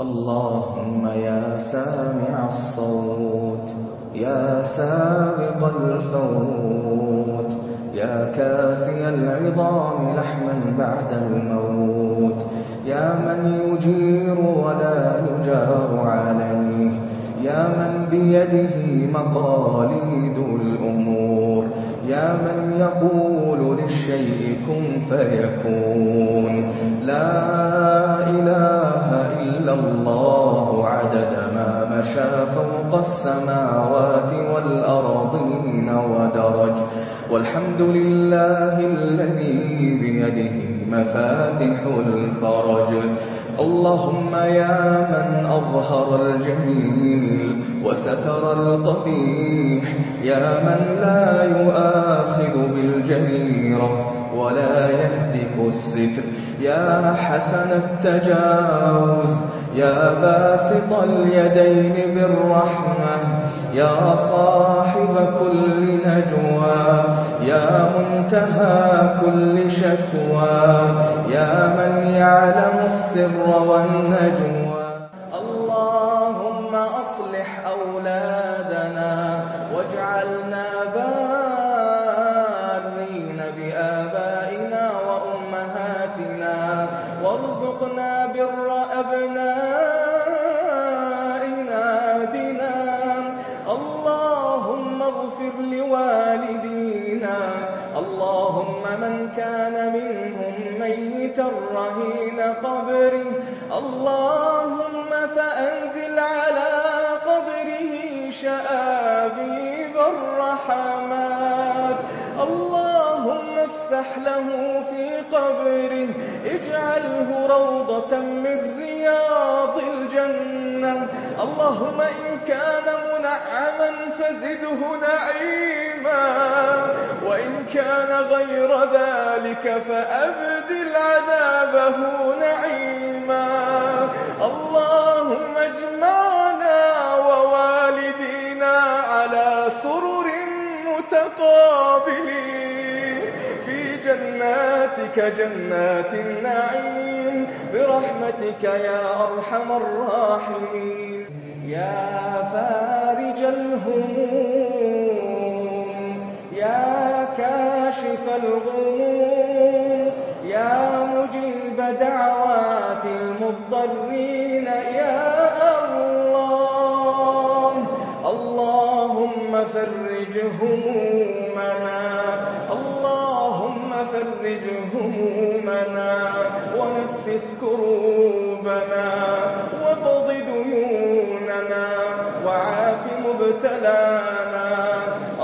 اللهم يا سامع الصوت يا سابق الفوت يا كاسي العظام لحما بعد الموت يا من يجير ولا يجار عليه يا من بيده مقاليد الأمور يا من يقول للشيء كن فيكون. خلق السماوات والأرضين ودرج. والحمد لله الذي بيده مفاتح الفرج اللهم يا من أظهر الجميل وستر القبيح. يا من لا يؤمن يذهب بالجميرة ولا يهتك السفر يا حسن التجاوز يا باسط اليدين بالرحمة يا صاحب كل نجوى يا منتهى كل شكوى يا من يعلم السر والنجوى. وارزقنا بر أبنائنا دنا اللهم اغفر لوالدينا. اللهم من كان منهم ميتا رهين قبره. اللهم فأنزل على قبره شآبيب الرحام وافتح له في قبره اجعله روضة من رياض الجنة اللهم إن كان منعما فزده نعيما وإن كان غير ذلك فأبدل عذابه نعيما القابلين في جناتك جنات النعيم. برحمتك يا أرحم الراحمين. يا فارج الهموم. يا كاشف الغموم. يا مجيب دعوات المضطرين. يا فرج همومنا اللهم فرج همومنا ونفس كروبنا وقض ديوننا وعاف مبتلانا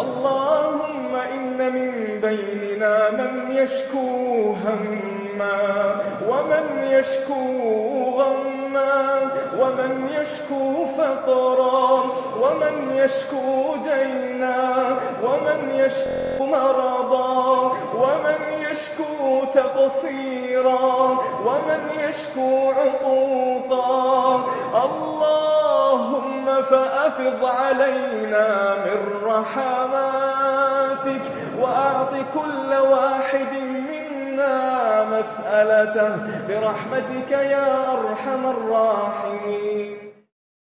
اللهم إن من بيننا من يشكو هما ومن يشكو غما الرحمن ومن يشكو فقرا ومن يشكو دينا ومن يشكو مرضا ومن يشكو تقصيرا ومن يشكو عقوقا اللهم فأفض علينا من رحماتك وأعط كل واحد مسألته برحمتك يا أرحم الراحمين.